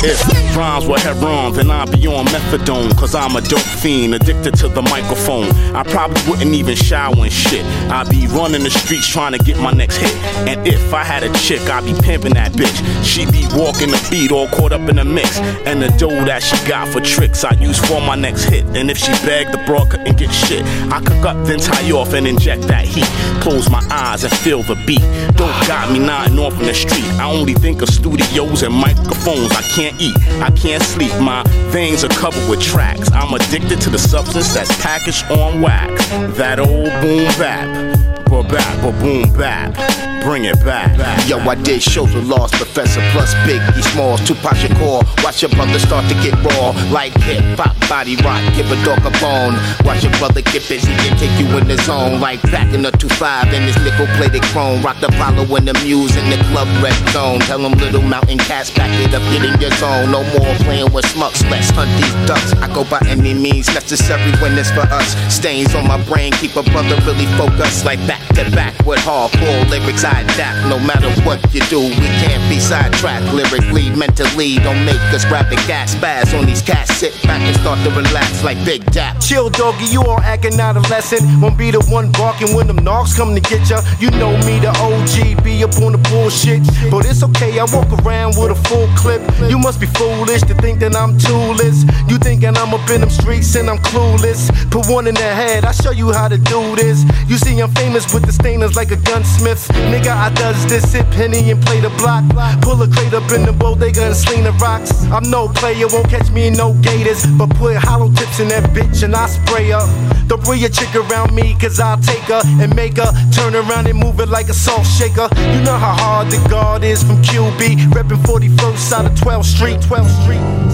If rhymes were heroin, then I'd be on methadone. Cause I'm a dope fiend, addicted to the microphone. I probably wouldn't even shower and shit. I'd be running the streets trying to get my next hit. And if I had a chick, I'd be pimping that bitch. She'd be walking the beat, all caught up in the mix. And the dough that she got for tricks, I use for my next hit. And if she begged, the broad couldn't get shit. I cook up, then tie off and inject that heat. Close my eyes and feel the beat. Dope got me nodding off in the street. I only think of studios and microphones. I can't eat, I can't sleep. My veins are covered with tracks. I'm addicted to the substance that's packaged on wax. That old boom bap. Ba bap, ba boom bap. Bring it back. Yo, I did shows with Lost Professor plus Biggie Smalls, Tupac Shakur. Watch your brother start to get raw, like hip hop, body rock, give a dog a bone. Watch your brother get busy and take you in the zone, like back in the 2-5 in this nickel plated chrome. Rock the and the Muse in the club red zone. Tell them little mountain cats back it up, get in your zone. No more playing with smucks, let's hunt these ducks. I go by any means necessary when it's for us. Stains on my brain, keep a brother really focused, like back to back with hardcore lyrics. I no matter what you do. We can't be sidetracked lyrically, mentally. Don't make us rapid gas spaz on these cats. Sit back and start to relax like Big Dap. Chill, doggy, you all acting adolescent. Won't be the one barking when them knocks come to get ya. You know me, the OG, be up on the bullshit. But it's okay, I walk around with a full clip. You must be foolish to think that I'm tooless. You thinking I'm up in them streets and I'm clueless. Put one in the head, I show you how to do this. You see, I'm famous with the stainers like a gunsmith. Nigga, I does this, sip penny and play the block. Pull a crate up in the bodega and sling the rocks. I'm no player, won't catch me in no gators. But put hollow tips in that bitch and I spray her. Don't bring your chick around me, cause I'll take her and make her turn around and move it like a salt shaker. You know how hard the guard is from QB, reppin' 41st out of 12th Street, 12th Street.